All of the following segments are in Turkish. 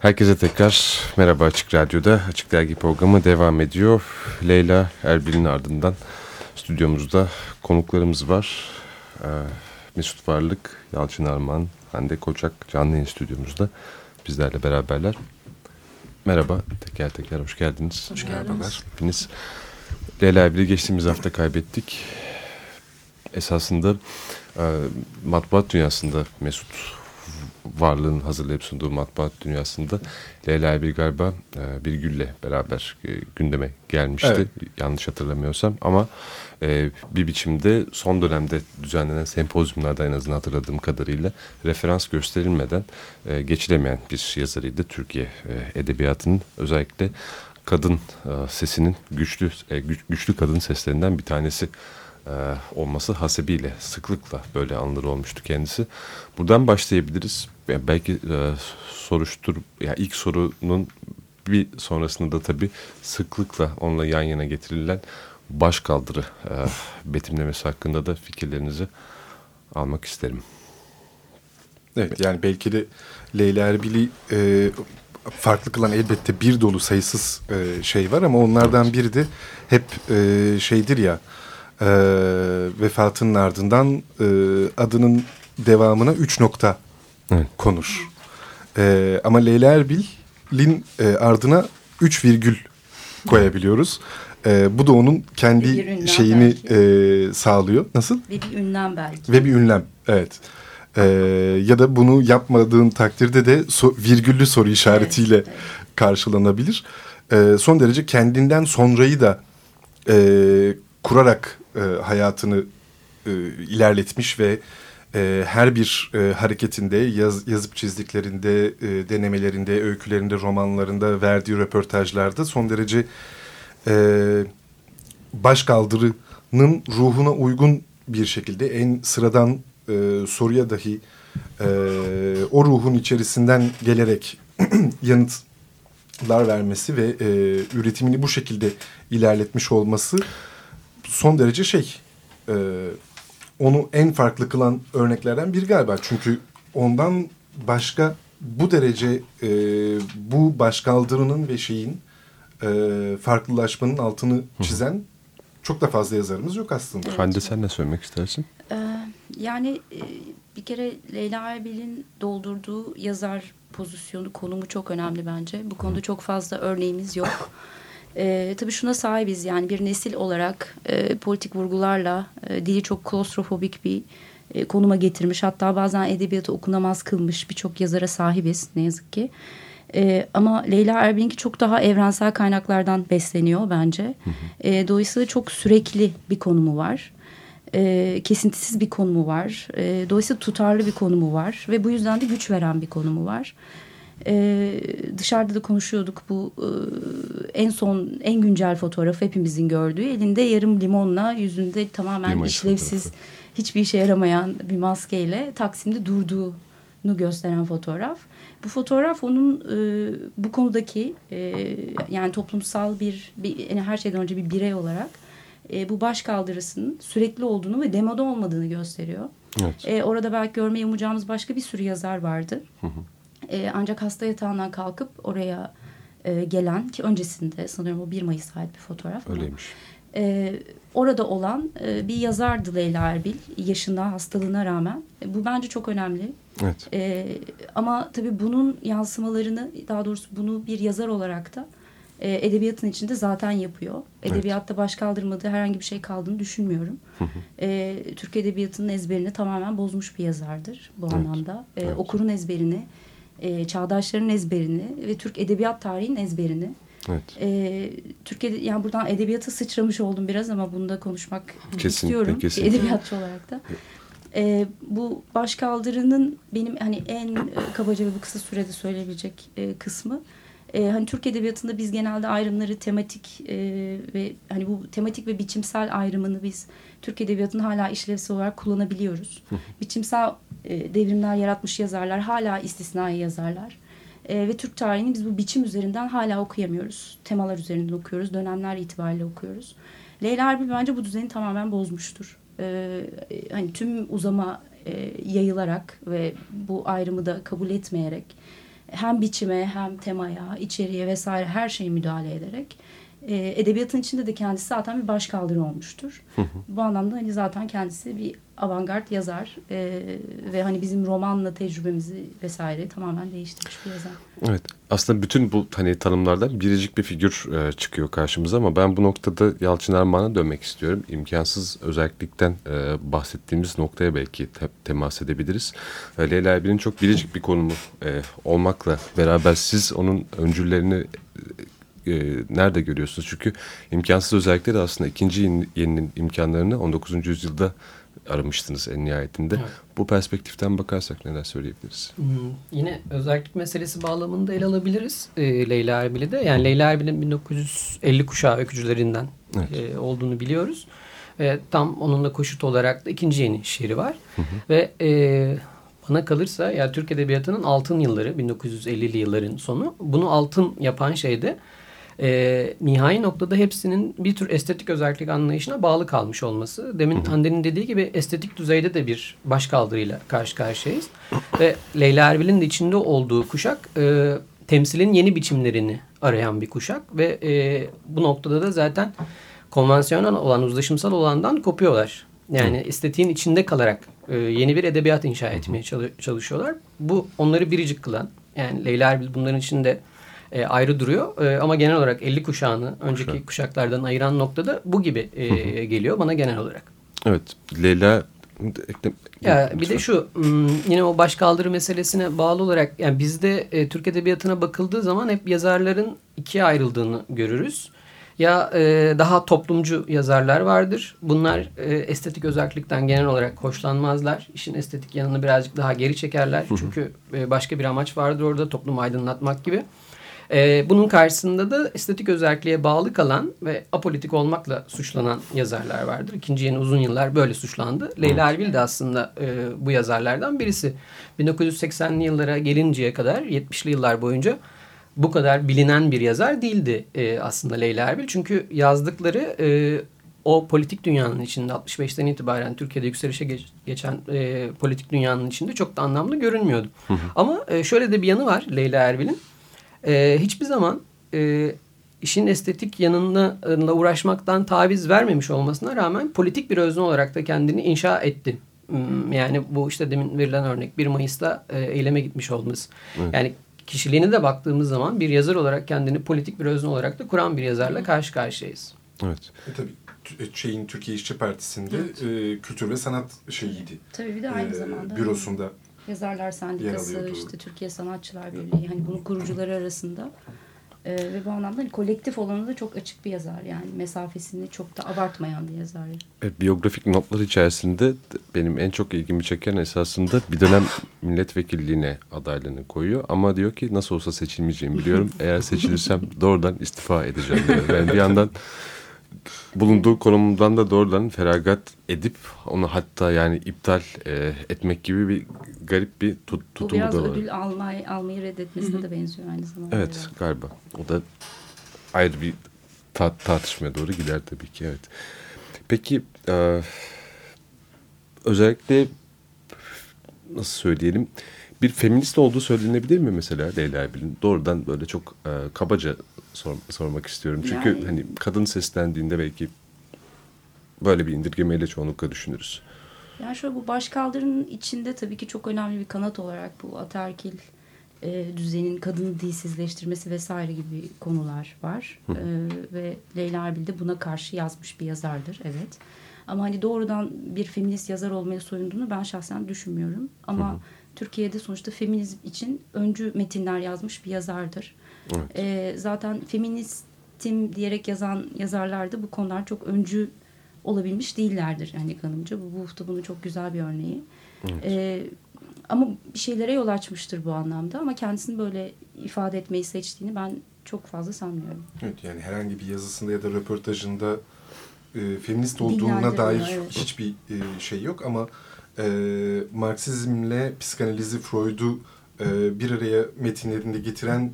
Herkese tekrar merhaba Açık Radyo'da. Açık Dergi programı devam ediyor. Leyla Erbil'in ardından stüdyomuzda konuklarımız var. Ee, Mesut Varlık, Yalçın Arman, Hande Koçak canlı yayın stüdyomuzda bizlerle beraberler. Merhaba, teker teker hoş geldiniz. Hoş geldiniz. Hepiniz. Leyla Erbil'i geçtiğimiz hafta kaybettik. Esasında e, matbuat dünyasında Mesut varlığın hazırlayıp sunduğu matbuat dünyasında Leyla Erbil galiba e, bir gülle beraber e, gündeme gelmişti. Evet. Yanlış hatırlamıyorsam ama e, bir biçimde son dönemde düzenlenen sempozyumlarda en azından hatırladığım kadarıyla referans gösterilmeden e, geçilemeyen bir yazarıydı. Türkiye e, edebiyatının özellikle kadın e, sesinin güçlü e, güç, güçlü kadın seslerinden bir tanesi e, olması hasebiyle sıklıkla böyle anıları olmuştu kendisi. Buradan başlayabiliriz. Yani belki e, soruştur, yani ilk sorunun bir sonrasında da tabii sıklıkla onunla yan yana getirilen başkaldırı e, betimlemesi hakkında da fikirlerinizi almak isterim. Evet yani belki de Leyla Erbil'i e, farklı kılan elbette bir dolu sayısız e, şey var ama onlardan biri de hep e, şeydir ya e, vefatının ardından e, adının devamına üç nokta evet. konur. E, ama Leyla Erbil'in e, ardına üç virgül koyabiliyoruz. E, bu da onun kendi şeyini e, sağlıyor. Nasıl? Ve bir ünlem belki. Ve bir ünlem, evet. E, ya da bunu yapmadığın takdirde de so, virgüllü soru işaretiyle evet, evet. karşılanabilir. E, son derece kendinden sonrayı da e, kurarak e, hayatını e, ilerletmiş ve e, her bir e, hareketinde yaz, yazıp çizdiklerinde, e, denemelerinde, öykülerinde, romanlarında, verdiği röportajlarda son derece e, başkaldırının ruhuna uygun bir şekilde en sıradan e, soruya dahi e, o ruhun içerisinden gelerek yanıtlar vermesi ve e, üretimini bu şekilde ilerletmiş olması son derece şey e, onu en farklı kılan örneklerden biri galiba. Çünkü ondan başka bu derece e, bu başkaldırının ve şeyin e, farklılaşmanın altını çizen Hı. çok da fazla yazarımız yok aslında. Evet. Hande sen ne söylemek istersin? Ee, yani e, bir kere Leyla Erbil'in doldurduğu yazar pozisyonu, konumu çok önemli bence. Bu konuda Hı. çok fazla örneğimiz yok. E, tabii şuna sahibiz yani bir nesil olarak e, politik vurgularla e, dili çok klostrofobik bir e, konuma getirmiş. Hatta bazen edebiyatı okunamaz kılmış birçok yazara sahibiz ne yazık ki. E, ama Leyla Erbil'inki çok daha evrensel kaynaklardan besleniyor bence. E, dolayısıyla çok sürekli bir konumu var. E, kesintisiz bir konumu var. E, dolayısıyla tutarlı bir konumu var. Ve bu yüzden de güç veren bir konumu var. Ee, dışarıda da konuşuyorduk bu e, en son en güncel fotoğraf hepimizin gördüğü elinde yarım limonla yüzünde tamamen Limon işlevsiz fotoğrafı. hiçbir işe yaramayan bir maskeyle Taksim'de durduğunu gösteren fotoğraf. Bu fotoğraf onun e, bu konudaki e, yani toplumsal bir, bir yani her şeyden önce bir birey olarak e, bu baş kaldırısının sürekli olduğunu ve demoda olmadığını gösteriyor. Evet. E, orada belki görmeyi umacağımız başka bir sürü yazar vardı. Hı hı. E, ancak hasta yatağından kalkıp oraya e, gelen ki öncesinde sanıyorum o 1 Mayıs ait bir fotoğraf. Öyleymiş. E, orada olan e, bir yazardı Leyla Erbil yaşında hastalığına rağmen. E, bu bence çok önemli. Evet. E, ama tabii bunun yansımalarını daha doğrusu bunu bir yazar olarak da e, edebiyatın içinde zaten yapıyor. Edebiyatta evet. baş kaldırmadığı herhangi bir şey kaldığını düşünmüyorum. E, Türk Edebiyatı'nın ezberini tamamen bozmuş bir yazardır bu evet. anlamda. E, evet. Okurun ezberini e, çağdaşların ezberini ve Türk edebiyat tarihinin ezberini. Evet. E, Türkiye'de yani buradan edebiyata sıçramış oldum biraz ama bunu da konuşmak kesinlikle, istiyorum kesinlikle. edebiyatçı olarak da. E, bu başkaldırının benim hani en e, kabaca ve bu kısa sürede söyleyebilecek e, kısmı e, hani Türk edebiyatında biz genelde ayrımları tematik e, ve hani bu tematik ve biçimsel ayrımını biz Türk edebiyatının hala işlevsel olarak kullanabiliyoruz. biçimsel e, devrimler yaratmış yazarlar hala istisnai yazarlar. E, ve Türk tarihini biz bu biçim üzerinden hala okuyamıyoruz. Temalar üzerinden okuyoruz, dönemler itibariyle okuyoruz. Leyla Erbil bence bu düzeni tamamen bozmuştur. E, hani tüm uzama e, yayılarak ve bu ayrımı da kabul etmeyerek hem biçime hem temaya, içeriğe vesaire her şeyi müdahale ederek e, edebiyatın içinde de kendisi zaten bir başkaldırı olmuştur. Bu anlamda hani zaten kendisi bir avantgard yazar e, ve hani bizim romanla tecrübemizi vesaire tamamen değiştirmiş bir yazar. Evet. Aslında bütün bu hani tanımlardan biricik bir figür e, çıkıyor karşımıza ama ben bu noktada Yalçın Erman'a dönmek istiyorum. İmkansız özellikten e, bahsettiğimiz noktaya belki te temas edebiliriz. E, Leyla Erbil'in çok biricik bir konumu e, olmakla beraber siz onun öncüllerini e, nerede görüyorsunuz? Çünkü imkansız özellikleri aslında ikinci yeninin imkanlarını 19. yüzyılda aramıştınız en nihayetinde. Evet. Bu perspektiften bakarsak neler söyleyebiliriz? Hmm, yine özellik meselesi bağlamında ele alabiliriz e, Leyla Erbil'i de. Yani Leyla Erbil'in 1950 kuşağı öykücülerinden evet. e, olduğunu biliyoruz. E, tam onunla koşut olarak da ikinci yeni şiiri var. Hı hı. Ve e, bana kalırsa ya Türk Edebiyatı'nın altın yılları 1950'li yılların sonu. Bunu altın yapan şey de e, nihai noktada hepsinin bir tür estetik özellik anlayışına bağlı kalmış olması. Demin Hande'nin dediği gibi estetik düzeyde de bir başkaldırıyla karşı karşıyayız. Ve Leyla Erbil'in de içinde olduğu kuşak e, temsilin yeni biçimlerini arayan bir kuşak. Ve e, bu noktada da zaten konvansiyonel olan, uzlaşımsal olandan kopuyorlar. Yani Hı. estetiğin içinde kalarak e, yeni bir edebiyat inşa etmeye çalışıyorlar. Bu onları biricik kılan, yani Leyla Erbil bunların içinde e, ayrı duruyor. E, ama genel olarak 50 kuşağını önceki Kuşak. kuşaklardan ayıran noktada bu gibi e, geliyor bana genel olarak. Evet. Leyla ya bir de şu yine o başkaldırı meselesine bağlı olarak yani bizde e, Türk edebiyatına bakıldığı zaman hep yazarların ikiye ayrıldığını görürüz. Ya e, daha toplumcu yazarlar vardır. Bunlar e, estetik özellikten genel olarak hoşlanmazlar. İşin estetik yanını birazcık daha geri çekerler. Çünkü e, başka bir amaç vardır orada toplumu aydınlatmak gibi. E, bunun karşısında da estetik özelliğe bağlı kalan ve apolitik olmakla suçlanan yazarlar vardır. İkinci yeni uzun yıllar böyle suçlandı. Leyla Erbil de aslında e, bu yazarlardan birisi. 1980'li yıllara gelinceye kadar 70'li yıllar boyunca bu kadar bilinen bir yazar değildi e, aslında Leyla Erbil. Çünkü yazdıkları e, o politik dünyanın içinde 65'ten itibaren Türkiye'de yükselişe geç, geçen e, politik dünyanın içinde çok da anlamlı görünmüyordu. Hı hı. Ama e, şöyle de bir yanı var Leyla Erbil'in. E, hiçbir zaman e, işin estetik yanına uğraşmaktan taviz vermemiş olmasına rağmen politik bir özne olarak da kendini inşa etti. Hmm, yani bu işte demin verilen örnek 1 Mayıs'ta e, eyleme gitmiş olması. Evet. Yani kişiliğine de baktığımız zaman bir yazar olarak kendini politik bir özne olarak da kuran bir yazarla karşı karşıyayız. Evet. E, tabii şeyin Türkiye İşçi Partisi'nde evet. e, kültür ve sanat şeyiydi. Tabii bir de aynı e, zamanda. Bürosunda Yazarlar Sendikası, işte Türkiye Sanatçılar Birliği hani bunun kurucuları arasında. Ee, ve bu anlamda hani kolektif olanı da çok açık bir yazar yani mesafesini çok da abartmayan bir yazar. Evet, biyografik notlar içerisinde benim en çok ilgimi çeken esasında bir dönem milletvekilliğine adaylığını koyuyor ama diyor ki nasıl olsa seçilmeyeceğimi biliyorum. Eğer seçilirsem doğrudan istifa edeceğim diyor. Yani bir yandan bulunduğu konumdan da doğrudan feragat edip onu hatta yani iptal e, etmek gibi bir garip bir tut, tutumu da var. Bu biraz ödül almayı, almayı reddetmesine de benziyor aynı zamanda. Evet yani. galiba. O da ayrı bir ta tartışmaya doğru gider tabii ki evet. Peki e, özellikle nasıl söyleyelim bir feminist olduğu söylenebilir mi mesela Leyla Erbil'in? Doğrudan böyle çok e, kabaca sor, sormak istiyorum. Çünkü yani, hani kadın seslendiğinde belki böyle bir indirgemeyle çoğunlukla düşünürüz. Yani şöyle bu başkaldırının içinde tabii ki çok önemli bir kanat olarak bu ataerkil e, düzenin kadını dilsizleştirmesi vesaire gibi konular var. E, ve Leyla Erbil de buna karşı yazmış bir yazardır. Evet. Ama hani doğrudan bir feminist yazar olmaya soyunduğunu ben şahsen düşünmüyorum. Ama hı. Türkiye'de sonuçta feminizm için öncü metinler yazmış bir yazardır. Evet. E, zaten feministim diyerek yazan yazarlar da bu konular çok öncü olabilmiş değillerdir yani kanımca. Bu, bu da bunun çok güzel bir örneği. Evet. E, ama bir şeylere yol açmıştır bu anlamda ama kendisini böyle ifade etmeyi seçtiğini ben çok fazla sanmıyorum. Evet yani herhangi bir yazısında ya da röportajında e, feminist olduğuna dair evet. hiçbir e, şey yok ama e, Marksizmle psikanalizi Freud'u e, bir araya metinlerinde getiren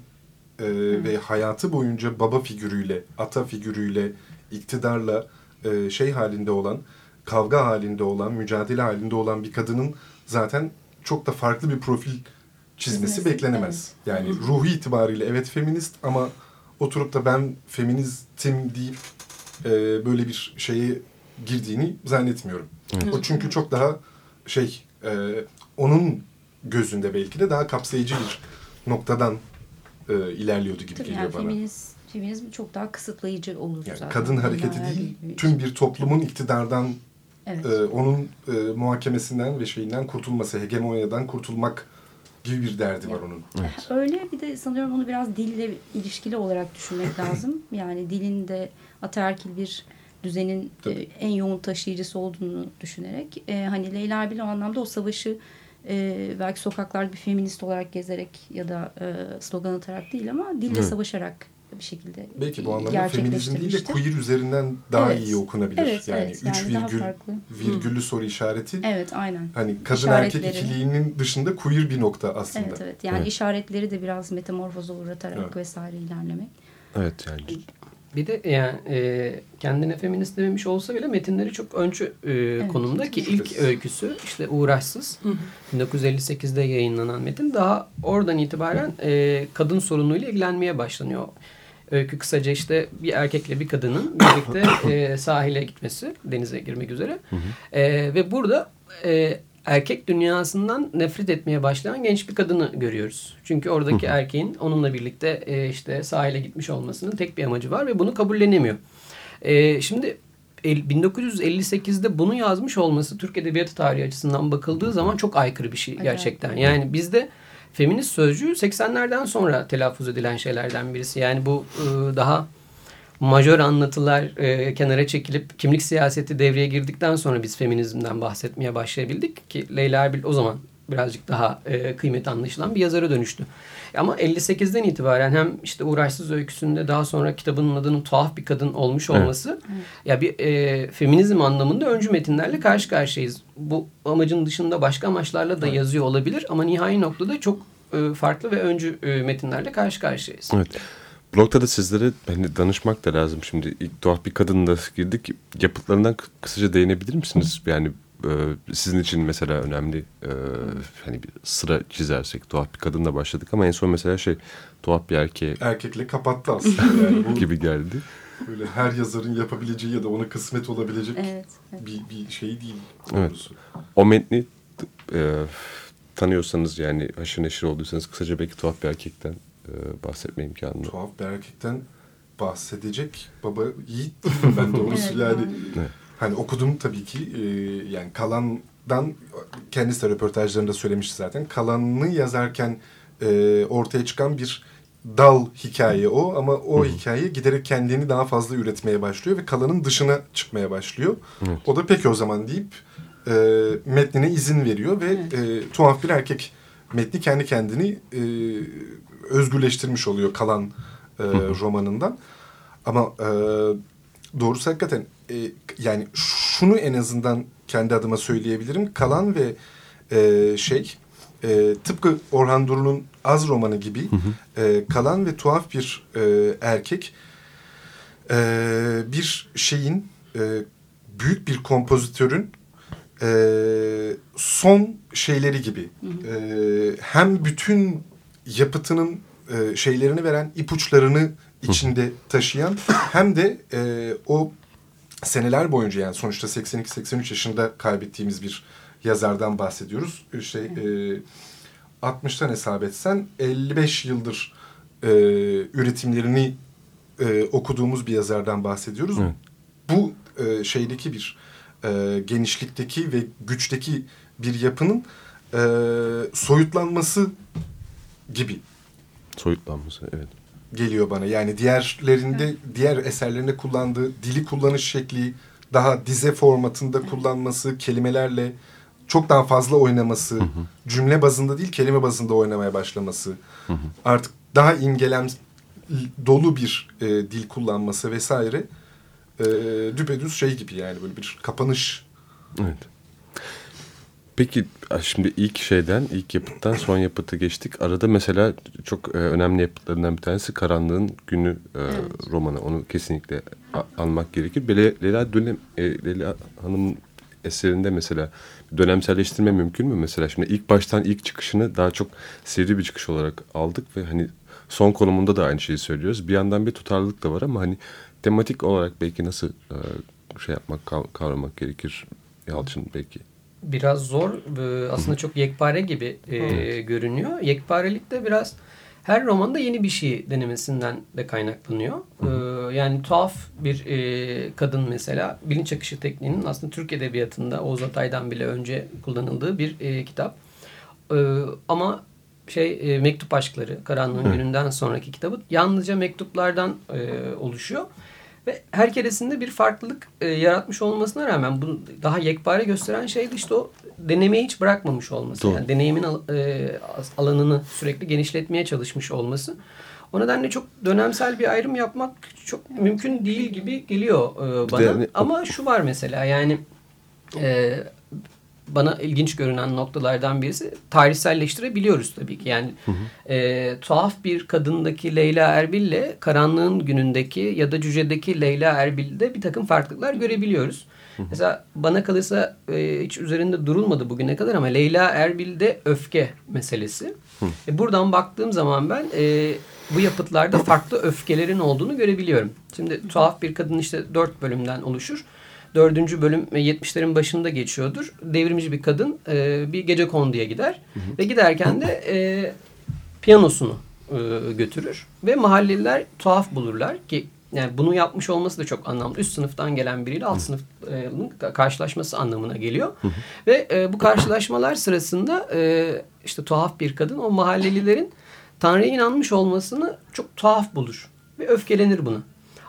e, ve hayatı boyunca baba figürüyle, ata figürüyle, iktidarla e, şey halinde olan, kavga halinde olan, mücadele halinde olan bir kadının zaten çok da farklı bir profil çizmesi Çizmesi, beklenemez. Yani ruhu itibariyle evet feminist ama oturup da ben feministim deyip e, böyle bir şeye girdiğini zannetmiyorum. O çünkü çok daha şey e, onun gözünde belki de daha kapsayıcı bir noktadan e, ilerliyordu gibi Tabii geliyor yani bana. feminist, feminizm çok daha kısıtlayıcı olur Yani zaten. kadın hareketi değil, Erbil- tüm bir toplumun iktidardan, Evet. e, onun e, muhakemesinden ve şeyinden kurtulması, hegemonyadan kurtulmak gibi bir derdi var onun. Öyle bir de sanıyorum onu biraz dille ilişkili olarak düşünmek lazım. Yani dilin de ataerkil bir düzenin e, Tabii. en yoğun taşıyıcısı olduğunu düşünerek e, hani Leyla Erbil o anlamda o savaşı e, belki sokaklarda bir feminist olarak gezerek ya da e, slogan atarak değil ama dille Evet. savaşarak bir şekilde Belki bu anlamda feminizm değil de queer üzerinden daha Evet. iyi okunabilir. Evet, yani evet. üç Yani virgül, virgüllü soru işareti. Evet aynen. Hani kadın erkek ikiliğinin dışında queer bir nokta aslında. Evet evet. Yani Evet. işaretleri de biraz metamorfoza uğratarak Evet. vesaire ilerlemek. Evet yani Bir de yani e, kendine feminist dememiş olsa bile metinleri çok öncü e, konumda ki ilk Evet. öyküsü işte Uğraşsız 1958'de yayınlanan metin daha oradan itibaren e, kadın sorunuyla ilgilenmeye başlanıyor. Öykü kısaca işte bir erkekle bir kadının birlikte e, sahile gitmesi, denize girmek üzere. E, ve burada e, erkek dünyasından nefret etmeye başlayan genç bir kadını görüyoruz. Çünkü oradaki erkeğin onunla birlikte e, işte sahile gitmiş olmasının tek bir amacı var ve bunu kabullenemiyor. E, şimdi el- 1958'de bunu yazmış olması Türk Edebiyatı tarihi açısından bakıldığı zaman çok aykırı bir şey gerçekten. Yani bizde feminist sözcüğü 80'lerden sonra telaffuz edilen şeylerden birisi. Yani bu e, daha majör anlatılar e, kenara çekilip kimlik siyaseti devreye girdikten sonra biz feminizmden bahsetmeye başlayabildik ki Leyla Erbil o zaman birazcık daha e, kıymeti anlaşılan bir yazara dönüştü. Ama 58'den itibaren hem işte Uğraşsız öyküsünde daha sonra kitabının adının tuhaf bir kadın olmuş Evet. olması ya bir e, feminizm anlamında öncü metinlerle karşı karşıyayız. Bu amacın dışında başka amaçlarla da yazıyor olabilir ama nihai noktada çok e, farklı ve öncü e, metinlerle karşı karşıyayız. Evet. Bu noktada sizlere hani danışmak da lazım. Şimdi ilk tuhaf bir kadınla girdik. Yapıtlarından kı- kısaca değinebilir misiniz? Yani e, sizin için mesela önemli e, hani bir sıra çizersek tuhaf bir kadınla başladık ama en son mesela şey tuhaf bir erkeğe Erkekle kapattı aslında. Yani bu gibi geldi. böyle her yazarın yapabileceği ya da ona kısmet olabilecek Evet. evet. bir, bir şey değil. Evet. doğrusu. O metni e, tanıyorsanız yani haşır neşir olduysanız kısaca belki tuhaf bir erkekten e, bahsetme imkanı Tuhaf bir erkekten bahsedecek baba yiğit ben doğrusu Evet, yani. Evet. Hani okudum tabii ki e, yani kalandan kendisi de röportajlarında söylemişti zaten. Kalanını yazarken e, ortaya çıkan bir dal hikaye o ama o hikaye giderek kendini daha fazla üretmeye başlıyor ve kalanın dışına çıkmaya başlıyor. Evet. O da peki o zaman deyip e, metnine izin veriyor ve e, tuhaf bir erkek metni kendi kendini e, özgürleştirmiş oluyor kalan e, romanından. Ama e, doğrusu hakikaten e, yani şunu en azından kendi adıma söyleyebilirim. Kalan ve e, şey e, tıpkı Orhan Duru'nun Az romanı gibi e, kalan ve tuhaf bir e, erkek e, bir şeyin e, büyük bir kompozitörün e, son şeyleri gibi E, hem bütün yapıtının e, şeylerini veren ipuçlarını içinde taşıyan hem de e, o seneler boyunca yani sonuçta 82-83 yaşında kaybettiğimiz bir yazardan bahsediyoruz. İşte e, 60'tan hesap etsen 55 yıldır e, üretimlerini e, okuduğumuz bir yazardan bahsediyoruz. Evet. Bu e, şeydeki bir e, genişlikteki ve güçteki bir yapının e, soyutlanması gibi Soyutlanması evet. geliyor bana. Yani diğerlerinde, diğer eserlerinde kullandığı dili kullanış şekli, daha dize formatında kullanması, kelimelerle çok daha fazla oynaması, cümle bazında değil kelime bazında oynamaya başlaması, artık daha imgelem dolu bir e, dil kullanması vesaire e, düpedüz şey gibi yani böyle bir kapanış. Evet. Peki şimdi ilk şeyden, ilk yapıttan son yapıtı geçtik. Arada mesela çok e, önemli yapıtlarından bir tanesi Karanlığın Günü e, romanı. Onu kesinlikle almak gerekir. Bele, Leyla, Dönem, e, Leyla Hanım'ın eserinde mesela dönemselleştirme mümkün mü mesela? Şimdi ilk baştan ilk çıkışını daha çok seri bir çıkış olarak aldık ve hani son konumunda da aynı şeyi söylüyoruz. Bir yandan bir tutarlılık da var ama hani tematik olarak belki nasıl e, şey yapmak, kavramak gerekir Yalçın belki? Biraz zor. E, aslında çok yekpare gibi e, evet. görünüyor. Yekparelikte biraz her romanda yeni bir şey denemesinden de kaynaklanıyor. Ee, yani tuhaf bir e, kadın mesela bilinç akışı tekniğinin aslında Türk Edebiyatı'nda Oğuz Atay'dan bile önce kullanıldığı bir e, kitap. Ee, ama şey e, Mektup Aşkları Karanlığın Hı. Gününden sonraki kitabı yalnızca mektuplardan e, oluşuyor. Ve her keresinde bir farklılık e, yaratmış olmasına rağmen bunu daha yekpare gösteren şey de işte o denemeyi hiç bırakmamış olması. Doğru. Yani deneyimin e, alanını sürekli genişletmeye çalışmış olması. O nedenle çok dönemsel bir ayrım yapmak çok mümkün değil gibi geliyor e, bana. De, hani Ama şu var mesela yani e, bana ilginç görünen noktalardan birisi tarihselleştirebiliyoruz tabii ki. Yani hı hı. E, tuhaf bir kadındaki Leyla Erbil ile karanlığın günündeki ya da cücedeki Leyla Erbil'de bir takım farklılıklar görebiliyoruz. Hı hı. Mesela bana kalırsa e, hiç üzerinde durulmadı bugüne kadar ama Leyla Erbil'de öfke meselesi. Hı. E, buradan baktığım zaman ben e, bu yapıtlarda farklı öfkelerin olduğunu görebiliyorum. Şimdi tuhaf bir kadın işte dört bölümden oluşur dördüncü bölüm 70'lerin başında geçiyordur. Devrimci bir kadın e, bir gece konduya gider. Hı hı. Ve giderken de e, piyanosunu e, götürür. Ve mahalleliler tuhaf bulurlar ki yani bunu yapmış olması da çok anlamlı. Üst sınıftan gelen biriyle alt sınıfın karşılaşması anlamına geliyor. Hı hı. Ve e, bu karşılaşmalar sırasında e, işte tuhaf bir kadın o mahallelilerin Tanrı'ya inanmış olmasını çok tuhaf bulur. Ve öfkelenir buna.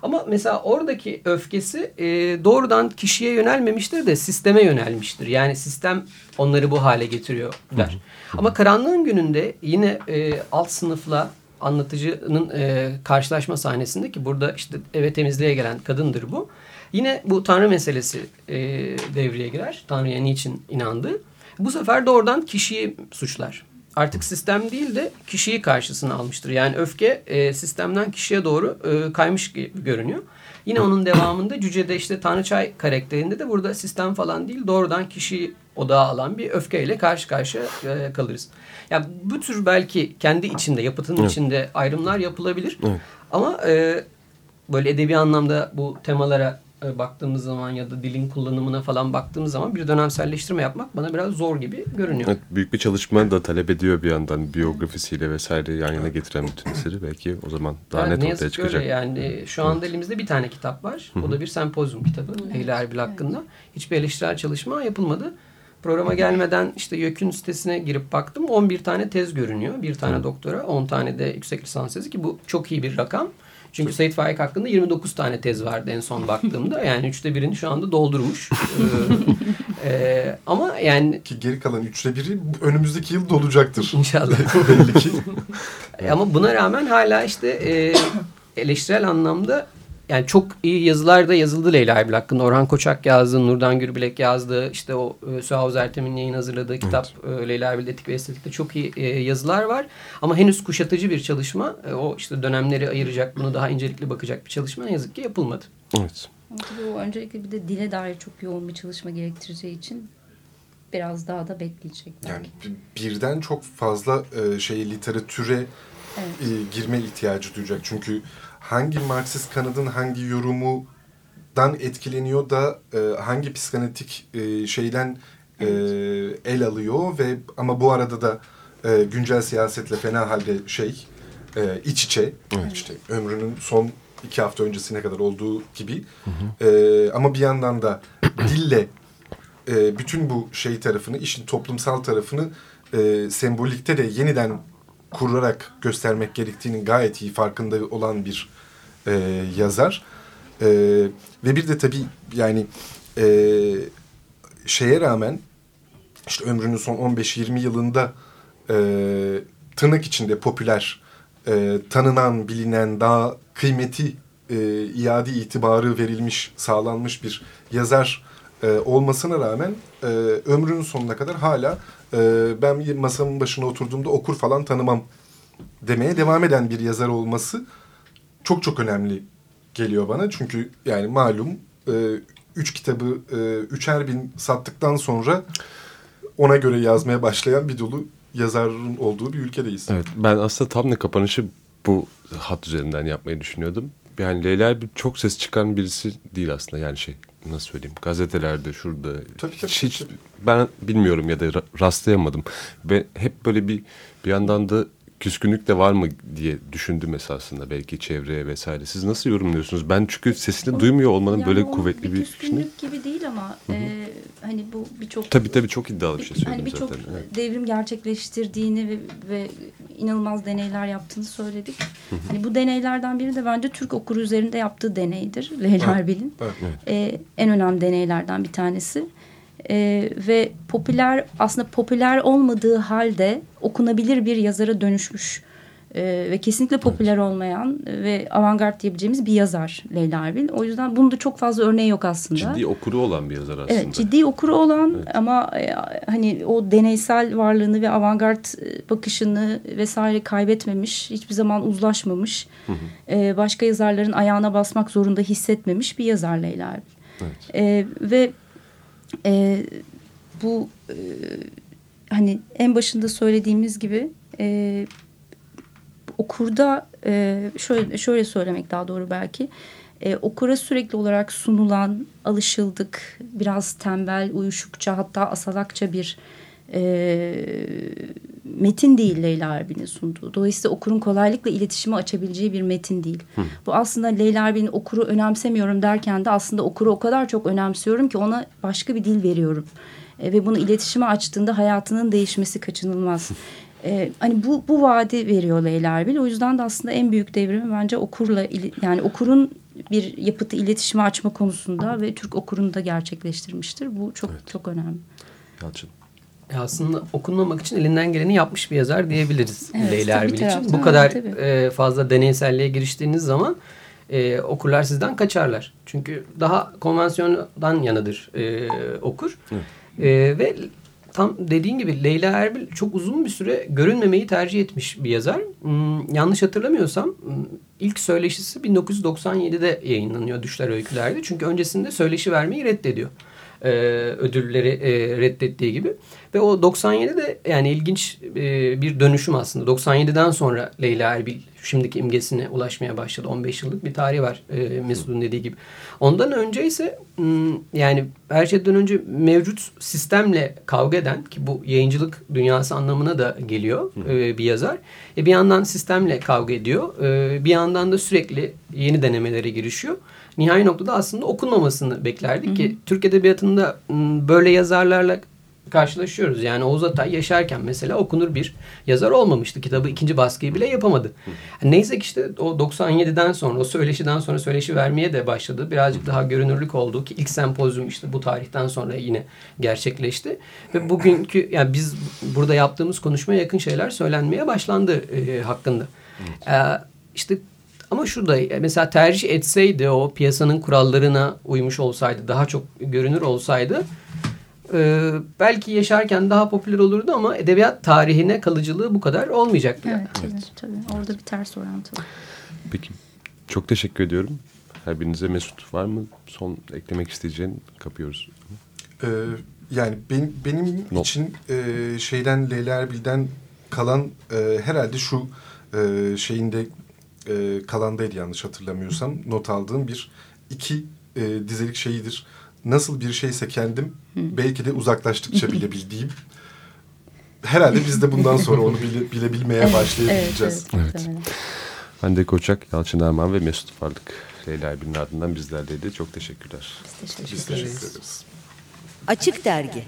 Ama mesela oradaki öfkesi e, doğrudan kişiye yönelmemiştir de sisteme yönelmiştir. Yani sistem onları bu hale getiriyor der. Ama karanlığın gününde yine e, alt sınıfla anlatıcının e, karşılaşma sahnesinde ki burada işte eve temizliğe gelen kadındır bu. Yine bu tanrı meselesi e, devreye girer. Tanrı'ya niçin inandı. Bu sefer doğrudan kişiyi suçlar artık sistem değil de kişiyi karşısına almıştır. Yani öfke e, sistemden kişiye doğru e, kaymış gibi görünüyor. Yine onun devamında Cüce'de işte Tanrıçay karakterinde de burada sistem falan değil doğrudan kişiyi odağa alan bir öfkeyle karşı karşıya e, kalırız. Yani bu tür belki kendi içinde yapıtının evet. içinde ayrımlar yapılabilir. Evet. Ama e, böyle edebi anlamda bu temalara e, baktığımız zaman ya da dilin kullanımına falan baktığımız zaman bir dönemselleştirme yapmak bana biraz zor gibi görünüyor. Evet, büyük bir çalışma da talep ediyor bir yandan biyografisiyle vesaire yan yana getiren bütün eseri belki o zaman daha yani net ortaya çıkacak. Öyle yani şu anda evet. elimizde bir tane kitap var. O da bir sempozyum kitabı Leyla Erbil hakkında. Hiçbir eleştirel çalışma yapılmadı. Programa gelmeden işte YÖK'ün sitesine girip baktım. 11 tane tez görünüyor. Bir tane doktora, 10 tane de yüksek lisans tezi ki bu çok iyi bir rakam. Çünkü Sait Faik hakkında 29 tane tez vardı en son baktığımda. Yani üçte birini şu anda doldurmuş. ee, e, ama yani... Ki geri kalan üçte biri önümüzdeki yıl dolacaktır. İnşallah. Belli ki. ama buna rağmen hala işte e, eleştirel anlamda yani çok iyi yazılar da yazıldı Leyla Erbil hakkında. Orhan Koçak yazdı, Nurdan Gürbilek yazdı. İşte o e, Ertem'in yayın hazırladığı kitap evet. e, Leyla Erbil Etik ve Estetik'te çok iyi e, yazılar var. Ama henüz kuşatıcı bir çalışma. E, o işte dönemleri ayıracak, bunu daha incelikli bakacak bir çalışma ne yazık ki yapılmadı. Evet. Tabii o öncelikle bir de dile dair çok yoğun bir çalışma gerektireceği için biraz daha da bekleyecek. Yani birden çok fazla e, şey literatüre evet. e, girme ihtiyacı duyacak. Çünkü hangi Marksist kanadın hangi yorumundan etkileniyor da e, hangi psikanalitik e, şeyden e, el alıyor ve ama bu arada da e, güncel siyasetle fena halde şey e, iç içe evet. işte ömrünün son iki hafta öncesine kadar olduğu gibi hı hı. E, ama bir yandan da dille e, bütün bu şey tarafını işin toplumsal tarafını e, sembolikte de yeniden kurarak göstermek gerektiğinin gayet iyi farkında olan bir e, yazar. E, ve bir de tabii yani e, şeye rağmen işte ömrünün son 15-20 yılında e, tırnak içinde popüler, e, tanınan, bilinen, daha kıymeti e, iade itibarı verilmiş, sağlanmış bir yazar e, olmasına rağmen e, ömrünün sonuna kadar hala e, ben masamın başına oturduğumda okur falan tanımam demeye devam eden bir yazar olması çok çok önemli geliyor bana. Çünkü yani malum e, üç kitabı e, üçer bin sattıktan sonra ona göre yazmaya başlayan bir dolu yazarın olduğu bir ülkedeyiz. Evet ben aslında tam ne kapanışı bu hat üzerinden yapmayı düşünüyordum. Yani Leyla Erbil çok ses çıkan birisi değil aslında yani şey nasıl söyleyeyim gazetelerde şurada Tabii, tabii, hiç tabii. ben bilmiyorum ya da ra- rastlayamadım ve hep böyle bir bir yandan da küskünlük de var mı diye düşündüm esasında belki çevreye vesaire. Siz nasıl yorumluyorsunuz? Ben çünkü sesini duymuyor olmanın Yani böyle o kuvvetli bir, küskünlük gibi değil ama e, hani bu birçok Tabii tabii çok iddialı bir şey hani söyledim birçok zaten. Evet. devrim gerçekleştirdiğini ve, ve inanılmaz deneyler yaptığını söyledik. hani bu deneylerden biri de bence Türk okuru üzerinde yaptığı deneydir Leyla Erbil'in. Evet. Ee, en önemli deneylerden bir tanesi. Ee, ve popüler aslında popüler olmadığı halde okunabilir bir yazara dönüşmüş Ee, ve kesinlikle popüler olmayan ve avantgard diyebileceğimiz bir yazar Leyla Erbil. O yüzden bunun da çok fazla örneği yok aslında. Ciddi okuru olan bir yazar aslında. Evet, ciddi okuru olan ama e, hani o deneysel varlığını ve avantgard e, bakışını vesaire kaybetmemiş, hiçbir zaman uzlaşmamış, e, başka yazarların ayağına basmak zorunda hissetmemiş bir yazar Leyla Erbil. Evet. E, ve e, bu e, hani en başında söylediğimiz gibi e, okurda e, şöyle şöyle söylemek daha doğru belki. E, okura sürekli olarak sunulan alışıldık biraz tembel uyuşukça hatta asalakça bir e, metin değil Leyla Erbil'in sunduğu. Dolayısıyla okurun kolaylıkla iletişimi açabileceği bir metin değil. Bu aslında Leyla Erbil'in okuru önemsemiyorum derken de aslında okuru o kadar çok önemsiyorum ki ona başka bir dil veriyorum. E, ve bunu iletişime açtığında hayatının değişmesi kaçınılmaz. E, hani bu bu vaadi veriyor Leyla Erbil. O yüzden de aslında en büyük devrimi bence okurla yani okurun bir yapıtı iletişime açma konusunda ve Türk okurunu da gerçekleştirmiştir. Bu çok çok önemli. Yalçın. Ya Aslında okunmamak için elinden geleni yapmış bir yazar diyebiliriz Evet, Leyla Erbil için. taraftan Bu kadar tabii. e, fazla deneyselliğe giriştiğiniz zaman e, okurlar sizden kaçarlar. Çünkü daha konvansiyondan yanadır e, okur. E, ve tam dediğin gibi Leyla Erbil çok uzun bir süre görünmemeyi tercih etmiş bir yazar. Hmm, yanlış hatırlamıyorsam hmm, ilk söyleşisi 1997'de yayınlanıyor Düşler Öyküler'de. Çünkü öncesinde söyleşi vermeyi reddediyor. E, ödülleri e, reddettiği gibi. Ve o 97'de yani ilginç e, bir dönüşüm aslında. 97'den sonra Leyla Erbil şimdiki imgesine ulaşmaya başladı. 15 yıllık bir tarihi var e, Mesut'un dediği gibi. Ondan önce ise hmm, yani her şeyden önce mevcut sistemle kavga eden ki bu yayıncılık dünyası anlamına da geliyor e, bir yazar. E, bir yandan sistemle kavga ediyor. E, bir yandan da sürekli yeni denemelere girişiyor. Nihai noktada aslında okunmamasını beklerdik ki Türk Edebiyatı'nda böyle yazarlarla karşılaşıyoruz. Yani Oğuz Atay yaşarken mesela okunur bir yazar olmamıştı. Kitabı ikinci baskıyı bile yapamadı. Neyse ki işte o 97'den sonra o söyleşiden sonra söyleşi vermeye de başladı. Birazcık daha görünürlük oldu ki ilk sempozyum işte bu tarihten sonra yine gerçekleşti. Ve bugünkü yani biz burada yaptığımız konuşmaya yakın şeyler söylenmeye başlandı e, hakkında. E, işte ama şurada mesela tercih etseydi o piyasanın kurallarına uymuş olsaydı daha çok görünür olsaydı e, belki yaşarken daha popüler olurdu ama edebiyat tarihine kalıcılığı bu kadar olmayacaktı. Evet, tabii, tabii. Orada bir ters orantı var. Peki. Çok teşekkür ediyorum. Her birinize Mesut var mı? Son eklemek isteyeceğin kapıyoruz. Ee, yani ben, benim No. için e, şeyden Leyla Erbil'den kalan e, herhalde şu e, şeyinde e, kalandaydı yanlış hatırlamıyorsam not aldığım bir iki e, dizelik şeyidir. Nasıl bir şeyse kendim belki de uzaklaştıkça bile bildiğim. Herhalde biz de bundan sonra onu bile, bilebilmeye başlayabileceğiz. Evet, Evet. muhtemelen. Hande Koçak, Yalçın Erman ve Mesut Varlık. Leyla Erbil'in ardından bizlerleydi. Çok teşekkürler. Biz teşekkür Biz teşekkür ederiz. Açık Dergi